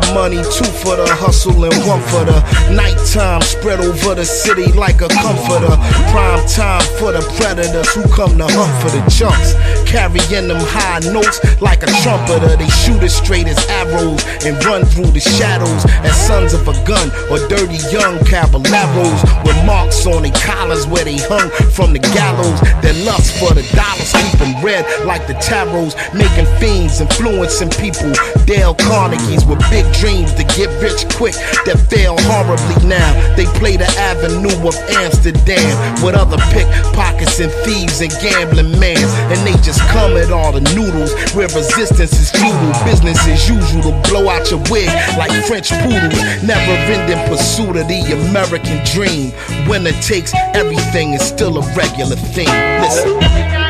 the money, two for the hustle, and one for the nighttime. Spread over the city like a comforter. Prime time for the predators who come to hunt for the chunks. Carrying them high notes like a trumpeter. They shoot as straight as arrows and run through the shadows as sons of a gun or dirty young caballeros with marks on their collars where they hung from the gallows. Their lust for the dollars keep red like the tarots, making fiends, influencing people. Dale Carnegie's with big dreams to get rich quick that fail horribly now. They play the avenue of Amsterdam with other pickpockets and thieves and gambling mans. And they just come at all the noodles where resistance is futile. Business as usual to blow out your wig like French poodles. Never ending pursuit of the American dream. Winner takes everything is still a regular thing. Listen.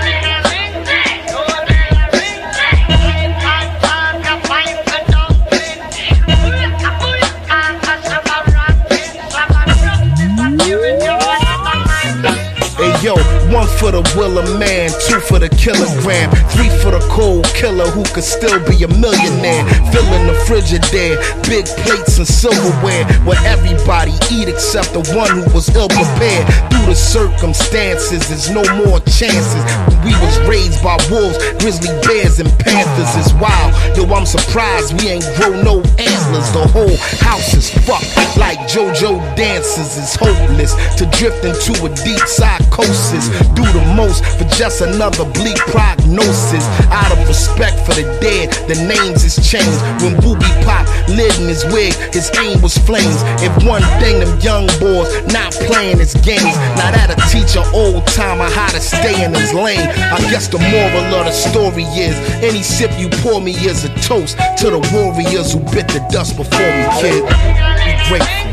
One for the will of man, two for the kilogram, three for the cold killer who could still be a millionaire. Filling the frigidaire, big plates and silverware, where everybody eat except the one who was ill prepared. Through the circumstances, there's no more chances. We was raised by wolves, grizzly bears, and panthers. It's wild. Yo, I'm surprised we ain't grow no antlers. The whole house is fucked like JoJo dances. It's hopeless to drift into a deep psychosis do the most for just another bleak prognosis. Out of respect for the dead, the names is changed. When Booby Pop lit in his wig, his aim was flames. If one thing, them young boys not playing his games. Now that'll teach an old timer how to stay in his lane. I guess the moral of the story is any sip you pour me is a toast to the warriors who bit the dust before me, kid. Be grateful.